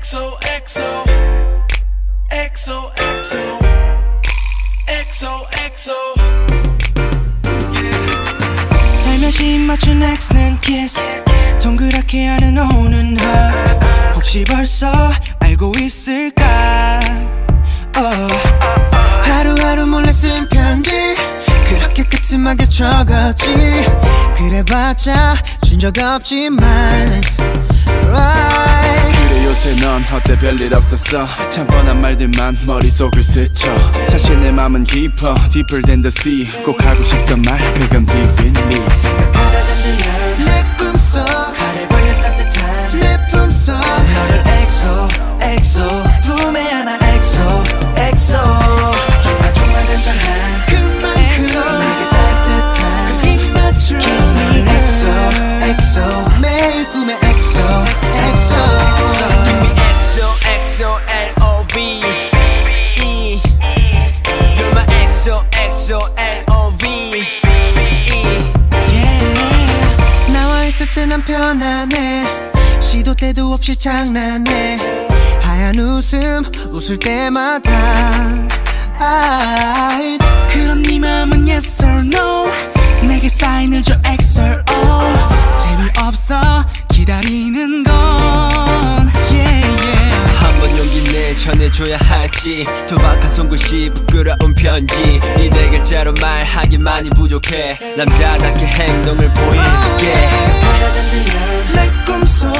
XO XO XO XO XO XO 살며시 맞춘 X는 kiss. 동그랗게 하는 오는 hug. 혹시 벌써 알고 있을까? Oh. 하루하루 몰래 쓴 편지. 그렇게 끄트하게 적었지. 그래봤자 준 적 없지만. Right. 요새 넌 어때 별일 없었어. 참 뻔한 말들만 머릿속을 스쳐. 사실 내 맘은 깊어 Deeper than the sea. 꼭 하고 싶던 말 그건 me 때 난 편안해 시도 때도 없이 장난해. 하얀 웃음 웃을 때마다 I 그런 네 맘은 yes or no? 내게 사인을 줘 X or O? 재미없어 기다리는 건 전해줘야 할지. 투박한 손글씨 부끄러운 편지. 이 네 글자로 말하기만이 부족해. 남자답게 행동을 보일게. 생각하다 잠들면 내 꿈속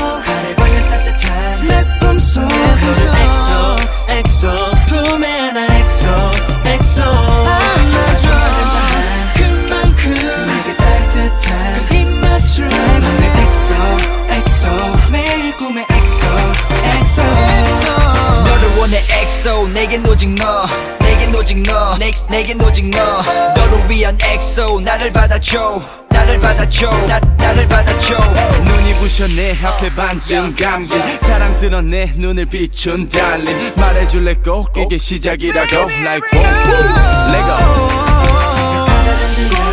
원해 XO 내겐 오직 너 내겐 오직 너 내, 내겐 오직 너. 너를 위한 XO 나를 받아줘 나를 받아줘 나, 나를 받아줘. 눈이 내 앞에 반쯤 감긴 사랑스런 내 눈을 비춘 달림 말해줄래 꼭 이게 시작이라고. Like boom Let go. 생각하다 잠들